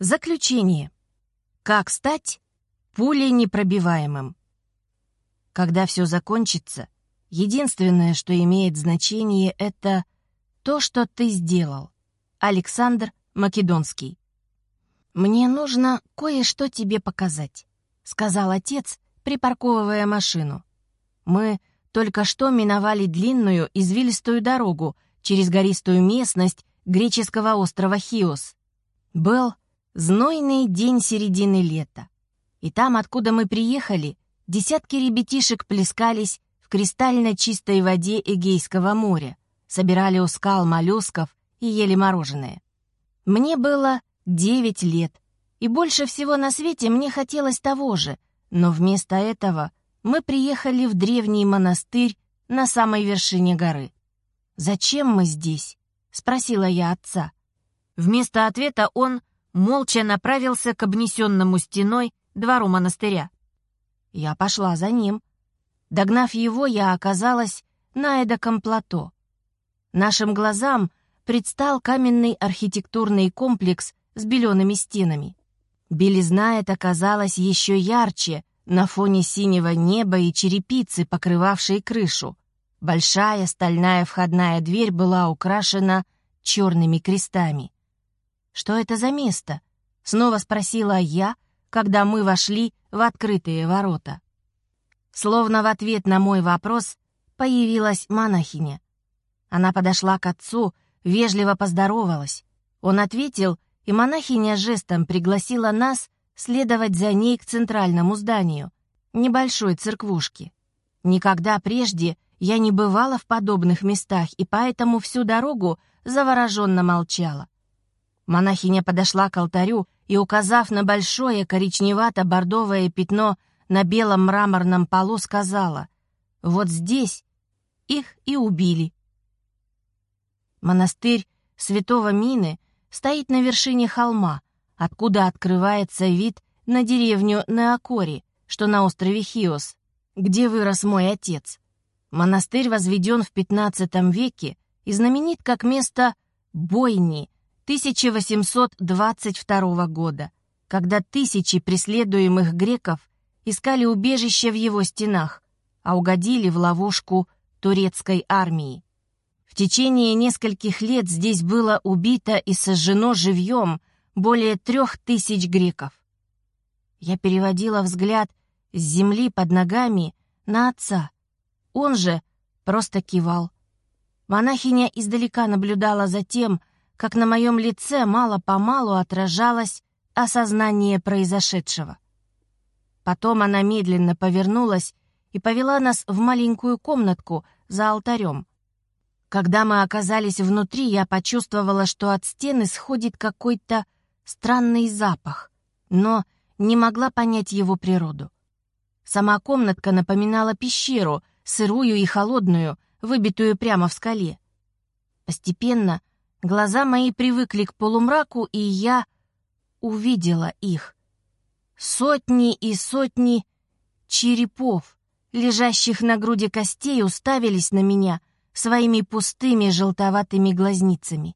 Заключение. Как стать пулей непробиваемым? Когда все закончится, единственное, что имеет значение, это то, что ты сделал. Александр Македонский. «Мне нужно кое-что тебе показать», — сказал отец, припарковывая машину. Мы только что миновали длинную извилистую дорогу через гористую местность греческого острова Хиос. Был знойный день середины лета. И там, откуда мы приехали, десятки ребятишек плескались в кристально чистой воде Эгейского моря, собирали у скал моллюсков и ели мороженое. Мне было девять лет, и больше всего на свете мне хотелось того же, но вместо этого мы приехали в древний монастырь на самой вершине горы. «Зачем мы здесь?» — спросила я отца. Вместо ответа он молча направился к обнесенному стеной двору монастыря. Я пошла за ним. Догнав его, я оказалась на эдаком плато. Нашим глазам предстал каменный архитектурный комплекс с белеными стенами. Белизна эта казалась еще ярче на фоне синего неба и черепицы, покрывавшей крышу. Большая стальная входная дверь была украшена черными крестами. «Что это за место?» — снова спросила я, когда мы вошли в открытые ворота. Словно в ответ на мой вопрос появилась монахиня. Она подошла к отцу, вежливо поздоровалась. Он ответил, и монахиня жестом пригласила нас следовать за ней к центральному зданию, небольшой церквушке. Никогда прежде я не бывала в подобных местах, и поэтому всю дорогу завороженно молчала. Монахиня подошла к алтарю и, указав на большое коричневато-бордовое пятно на белом мраморном полу, сказала, «Вот здесь их и убили». Монастырь святого Мины стоит на вершине холма, откуда открывается вид на деревню Неокори, что на острове Хиос, где вырос мой отец. Монастырь возведен в XV веке и знаменит как место бойни 1822 года, когда тысячи преследуемых греков искали убежище в его стенах, а угодили в ловушку турецкой армии. В течение нескольких лет здесь было убито и сожжено живьем более трех тысяч греков. Я переводила взгляд с земли под ногами на отца. Он же просто кивал. Монахиня издалека наблюдала за тем, как на моем лице мало-помалу отражалось осознание произошедшего. Потом она медленно повернулась и повела нас в маленькую комнатку за алтарем. Когда мы оказались внутри, я почувствовала, что от стены сходит какой-то странный запах, но не могла понять его природу. Сама комнатка напоминала пещеру, сырую и холодную, выбитую прямо в скале. Постепенно Глаза мои привыкли к полумраку, и я увидела их. Сотни и сотни черепов, лежащих на груди костей, уставились на меня своими пустыми желтоватыми глазницами.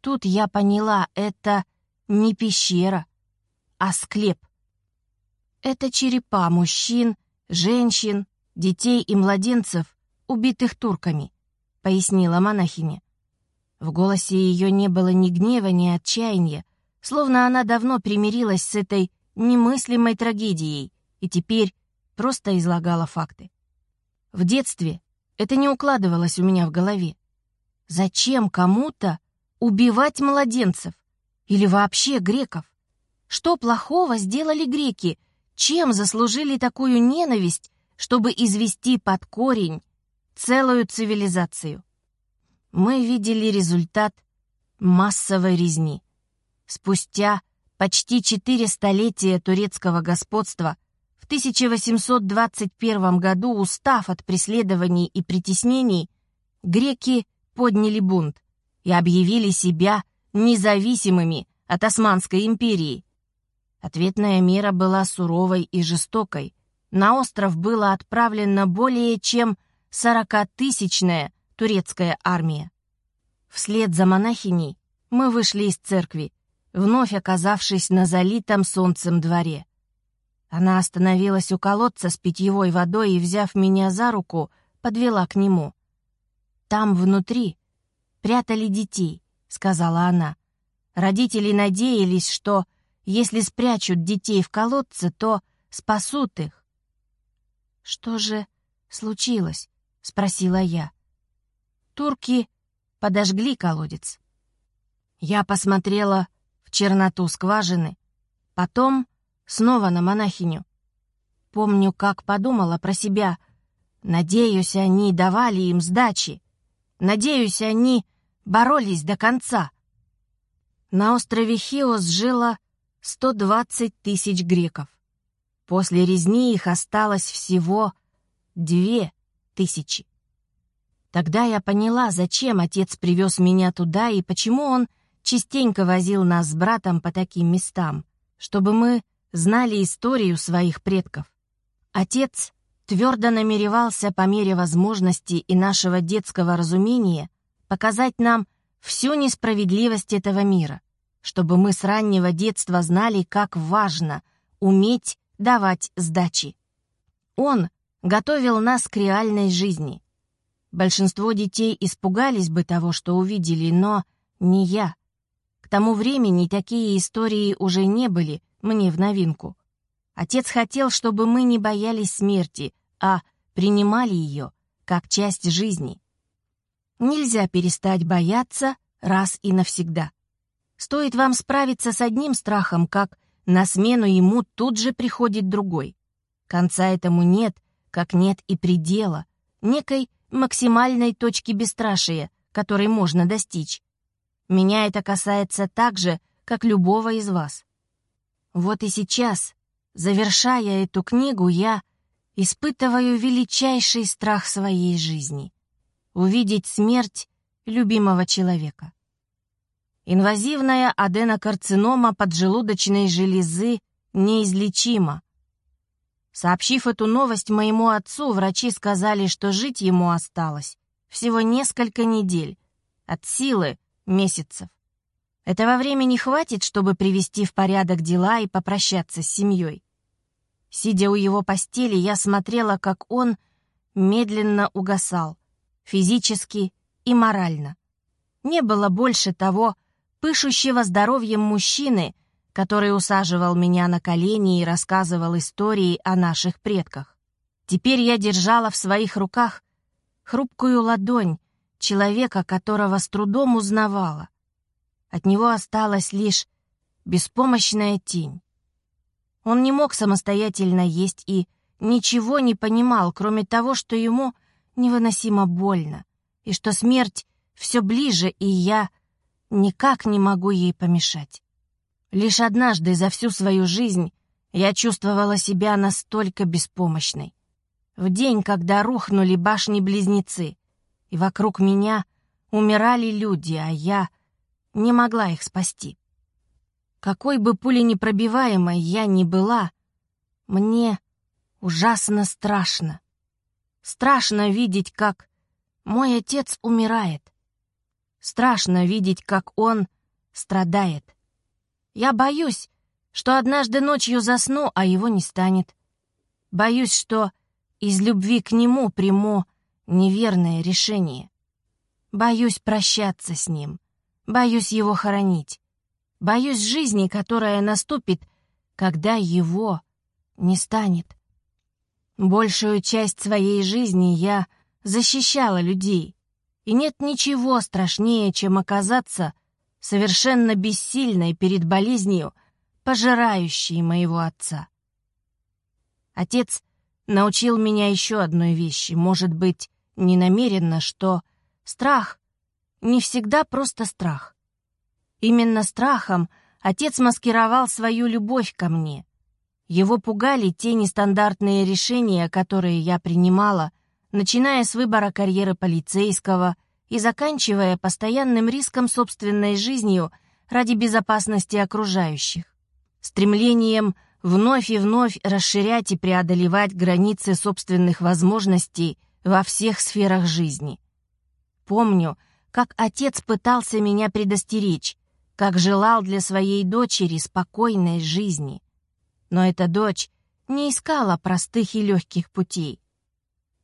Тут я поняла, это не пещера, а склеп. Это черепа мужчин, женщин, детей и младенцев, убитых турками, пояснила монахиня. В голосе ее не было ни гнева, ни отчаяния, словно она давно примирилась с этой немыслимой трагедией и теперь просто излагала факты. В детстве это не укладывалось у меня в голове. Зачем кому-то убивать младенцев? Или вообще греков? Что плохого сделали греки? Чем заслужили такую ненависть, чтобы извести под корень целую цивилизацию? Мы видели результат массовой резни. Спустя почти четыре столетия турецкого господства в 1821 году, устав от преследований и притеснений, греки подняли бунт и объявили себя независимыми от Османской империи. Ответная мера была суровой и жестокой. На остров было отправлено более чем 40-тысячное турецкая армия. Вслед за монахиней мы вышли из церкви. вновь оказавшись на залитом солнцем дворе. Она остановилась у колодца с питьевой водой и, взяв меня за руку, подвела к нему. «Там внутри прятали детей», — сказала она. Родители надеялись, что если спрячут детей в колодце, то спасут их. «Что же случилось?» — спросила я. Турки подожгли колодец. Я посмотрела в черноту скважины, потом снова на монахиню. Помню, как подумала про себя. Надеюсь, они давали им сдачи. Надеюсь, они боролись до конца. На острове Хиос жило 120 тысяч греков. После резни их осталось всего две тысячи. Тогда я поняла, зачем отец привез меня туда и почему он частенько возил нас с братом по таким местам, чтобы мы знали историю своих предков. Отец твердо намеревался по мере возможности и нашего детского разумения показать нам всю несправедливость этого мира, чтобы мы с раннего детства знали, как важно уметь давать сдачи. Он готовил нас к реальной жизни. Большинство детей испугались бы того, что увидели, но не я. К тому времени такие истории уже не были мне в новинку. Отец хотел, чтобы мы не боялись смерти, а принимали ее как часть жизни. Нельзя перестать бояться раз и навсегда. Стоит вам справиться с одним страхом, как на смену ему тут же приходит другой. Конца этому нет, как нет и предела, некой максимальной точки бесстрашия, которой можно достичь. Меня это касается так же, как любого из вас. Вот и сейчас, завершая эту книгу, я испытываю величайший страх своей жизни — увидеть смерть любимого человека. Инвазивная аденокарцинома поджелудочной железы неизлечима. Сообщив эту новость моему отцу, врачи сказали, что жить ему осталось всего несколько недель, от силы месяцев. Этого времени хватит, чтобы привести в порядок дела и попрощаться с семьей. Сидя у его постели, я смотрела, как он медленно угасал, физически и морально. Не было больше того, пышущего здоровьем мужчины, который усаживал меня на колени и рассказывал истории о наших предках. Теперь я держала в своих руках хрупкую ладонь человека, которого с трудом узнавала. От него осталась лишь беспомощная тень. Он не мог самостоятельно есть и ничего не понимал, кроме того, что ему невыносимо больно, и что смерть все ближе, и я никак не могу ей помешать. Лишь однажды за всю свою жизнь я чувствовала себя настолько беспомощной. В день, когда рухнули башни-близнецы, и вокруг меня умирали люди, а я не могла их спасти. Какой бы пуленепробиваемой я ни была, мне ужасно страшно. Страшно видеть, как мой отец умирает. Страшно видеть, как он страдает. Я боюсь, что однажды ночью засну, а его не станет. Боюсь, что из любви к нему приму неверное решение. Боюсь прощаться с ним. Боюсь его хоронить. Боюсь жизни, которая наступит, когда его не станет. Большую часть своей жизни я защищала людей, и нет ничего страшнее, чем оказаться совершенно бессильной перед болезнью, пожирающей моего отца. Отец научил меня еще одной вещи, может быть, ненамеренно, что страх не всегда просто страх. Именно страхом отец маскировал свою любовь ко мне. Его пугали те нестандартные решения, которые я принимала, начиная с выбора карьеры полицейского и заканчивая постоянным риском собственной жизнью ради безопасности окружающих. Стремлением вновь и вновь расширять и преодолевать границы собственных возможностей во всех сферах жизни. Помню, как отец пытался меня предостеречь. как желал для своей дочери спокойной жизни. Но эта дочь не искала простых и легких путей.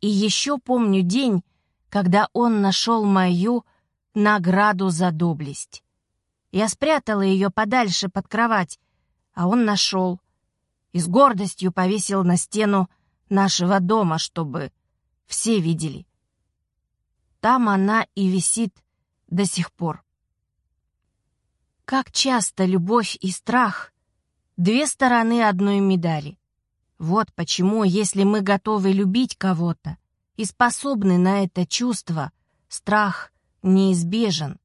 И еще помню день, когда он нашел мою награду за доблесть. Я спрятала ее подальше под кровать, а он нашел и с гордостью повесил на стену нашего дома, чтобы все видели. Там она и висит до сих пор. Как часто любовь и страх — две стороны одной медали. Вот почему, если мы готовы любить кого-то и способны на это чувство, страх неизбежен.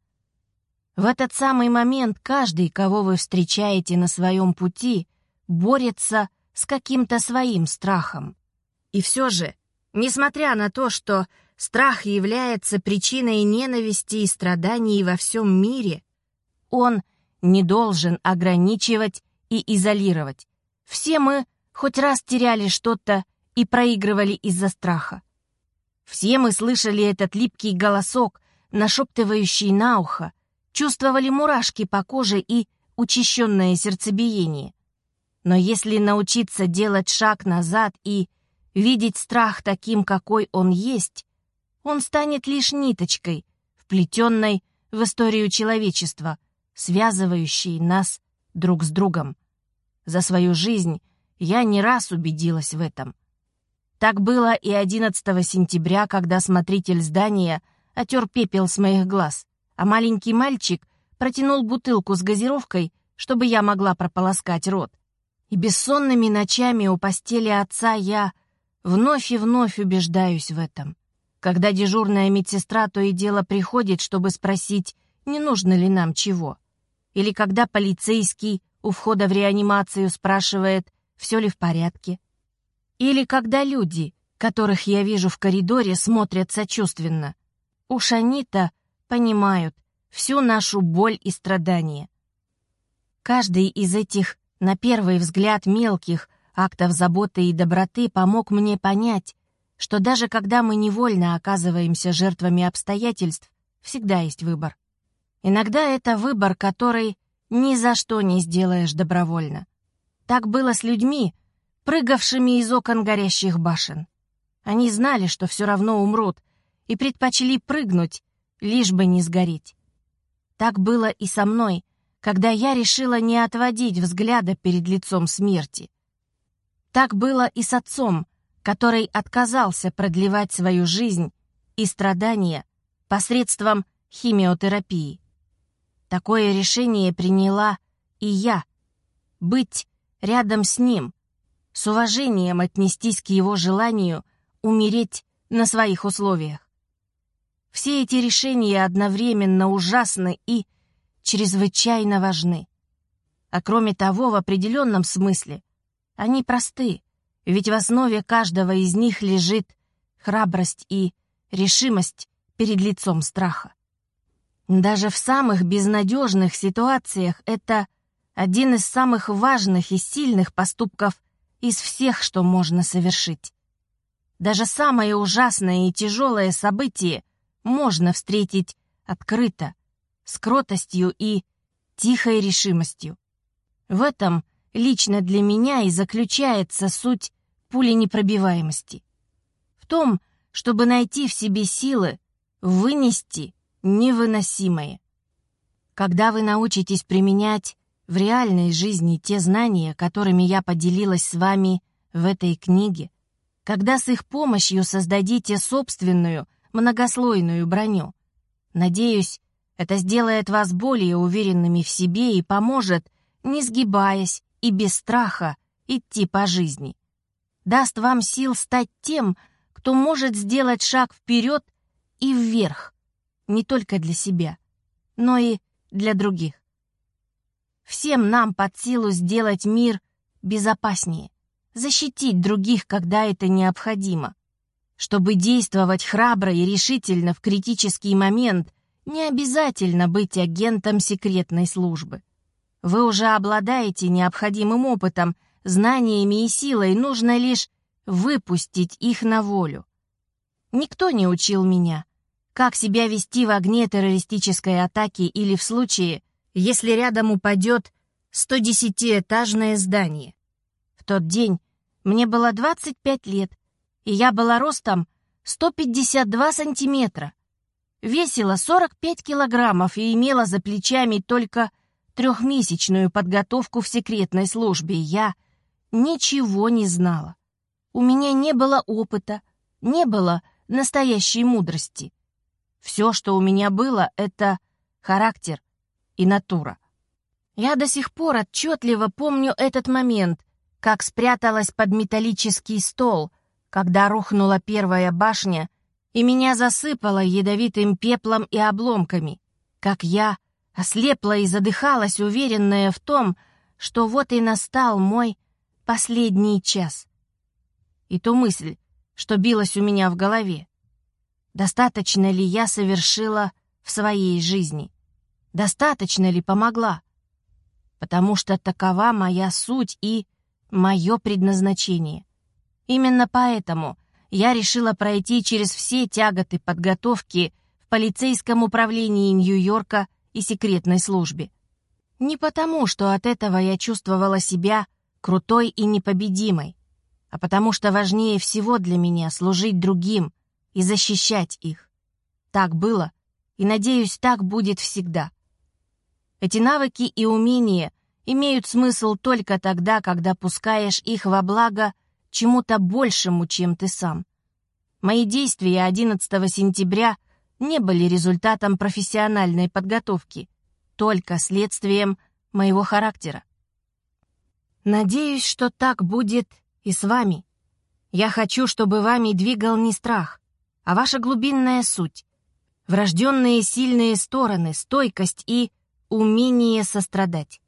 В этот самый момент каждый, кого вы встречаете на своем пути, борется с каким-то своим страхом. И все же, несмотря на то, что страх является причиной ненависти и страданий во всем мире, он — не должен ограничивать и изолировать. Все мы хоть раз теряли что-то и проигрывали из-за страха. Все мы слышали этот липкий голосок, нашептывающий на ухо, чувствовали мурашки по коже и учащенное сердцебиение. Но если научиться делать шаг назад и видеть страх таким, какой он есть, он станет лишь ниточкой, вплетенной в историю человечества, связывающие нас друг с другом. За свою жизнь я не раз убедилась в этом. Так было и 11 сентября, когда смотритель здания отер пепел с моих глаз, а маленький мальчик протянул бутылку с газировкой, чтобы я могла прополоскать рот. И бессонными ночами у постели отца я вновь и вновь убеждаюсь в этом. Когда дежурная медсестра то и дело приходит, чтобы спросить, не нужно ли нам чего или когда полицейский у входа в реанимацию спрашивает, все ли в порядке, или когда люди, которых я вижу в коридоре, смотрят сочувственно. Уж они-то понимают всю нашу боль и страдания. Каждый из этих, на первый взгляд, мелких актов заботы и доброты помог мне понять, что даже когда мы невольно оказываемся жертвами обстоятельств, всегда есть выбор. Иногда это выбор, который ни за что не сделаешь добровольно. Так было с людьми, прыгавшими из окон горящих башен. Они знали, что все равно умрут, и предпочли прыгнуть, лишь бы не сгореть. Так было и со мной, когда я решила не отводить взгляда перед лицом смерти. Так было и с отцом, который отказался продлевать свою жизнь и страдания посредством химиотерапии. Такое решение приняла и я. Быть рядом с ним, с уважением отнестись к его желанию умереть на своих условиях. Все эти решения одновременно ужасны и чрезвычайно важны. А кроме того, в определенном смысле, они просты, ведь в основе каждого из них лежит храбрость и решимость перед лицом страха. Даже в самых безнадежных ситуациях это один из самых важных и сильных поступков из всех, что можно совершить. Даже самое ужасное и тяжелое событие можно встретить открыто, с кротостью и тихой решимостью. В этом лично для меня и заключается суть пуленепробиваемости. В том, чтобы найти в себе силы вынести невыносимое. Когда вы научитесь применять в реальной жизни те знания, которыми я поделилась с вами в этой книге, когда с их помощью создадите собственную многослойную броню, надеюсь, это сделает вас более уверенными в себе и поможет, не сгибаясь и без страха, идти по жизни. Даст вам сил стать тем, кто может сделать шаг вперед и вверх, не только для себя, но и для других. Всем нам под силу сделать мир безопаснее, защитить других, когда это необходимо. Чтобы действовать храбро и решительно в критический момент, не обязательно быть агентом секретной службы. Вы уже обладаете необходимым опытом, знаниями и силой, нужно лишь выпустить их на волю. Никто не учил меня, как себя вести в огне террористической атаки или в случае, если рядом упадет 110-этажное здание. В тот день мне было 25 лет, и я была ростом 152 сантиметра, весила 45 килограммов и имела за плечами только трехмесячную подготовку в секретной службе. Я ничего не знала. У меня не было опыта, не было настоящей мудрости. Все, что у меня было, это характер и натура. Я до сих пор отчетливо помню этот момент, как спряталась под металлический стол, когда рухнула первая башня, и меня засыпало ядовитым пеплом и обломками, как я ослепла и задыхалась, уверенная в том, что вот и настал мой последний час. И ту мысль, что билась у меня в голове. Достаточно ли я совершила в своей жизни? Достаточно ли помогла? Потому что такова моя суть и мое предназначение. Именно поэтому я решила пройти через все тяготы подготовки в полицейском управлении Нью-Йорка и секретной службе. Не потому, что от этого я чувствовала себя крутой и непобедимой, а потому что важнее всего для меня служить другим и защищать их. Так было, и, надеюсь, так будет всегда. Эти навыки и умения имеют смысл только тогда, когда пускаешь их во благо чему-то большему, чем ты сам. Мои действия 11 сентября не были результатом профессиональной подготовки, только следствием моего характера. Надеюсь, что так будет и с вами. Я хочу, чтобы вами двигал не страх, а ваша глубинная суть, врожденные сильные стороны, стойкость и умение сострадать.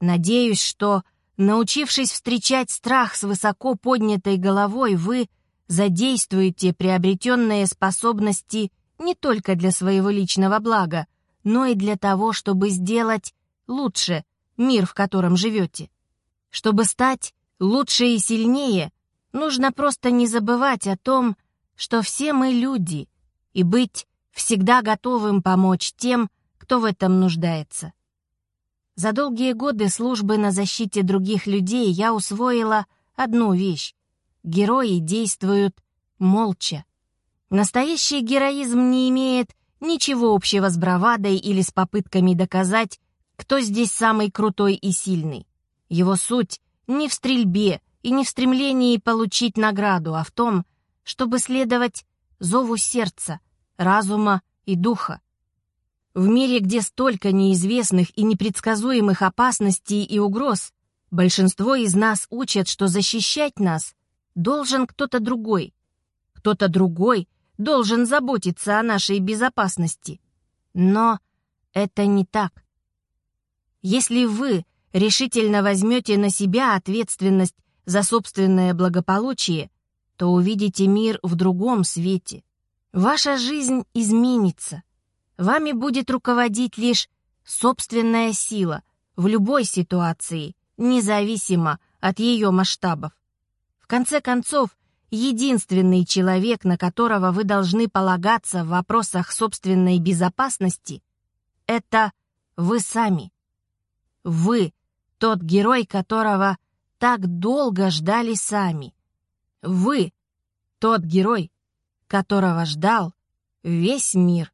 Надеюсь, что, научившись встречать страх с высоко поднятой головой, вы задействуете приобретенные способности не только для своего личного блага, но и для того, чтобы сделать лучше мир, в котором живете. Чтобы стать лучше и сильнее, нужно просто не забывать о том, что все мы люди, и быть всегда готовым помочь тем, кто в этом нуждается. За долгие годы службы на защите других людей я усвоила одну вещь. Герои действуют молча. Настоящий героизм не имеет ничего общего с бравадой или с попытками доказать, кто здесь самый крутой и сильный. Его суть не в стрельбе и не в стремлении получить награду, а в том, чтобы следовать зову сердца, разума и духа. В мире, где столько неизвестных и непредсказуемых опасностей и угроз, большинство из нас учат, что защищать нас должен кто-то другой. Кто-то другой должен заботиться о нашей безопасности. Но это не так. Если вы решительно возьмете на себя ответственность за собственное благополучие, то увидите мир в другом свете. Ваша жизнь изменится. Вами будет руководить лишь собственная сила в любой ситуации, независимо от ее масштабов. В конце концов, единственный человек, на которого вы должны полагаться в вопросах собственной безопасности, это вы сами. Вы тот герой, которого так долго ждали сами. Вы — тот герой, которого ждал весь мир.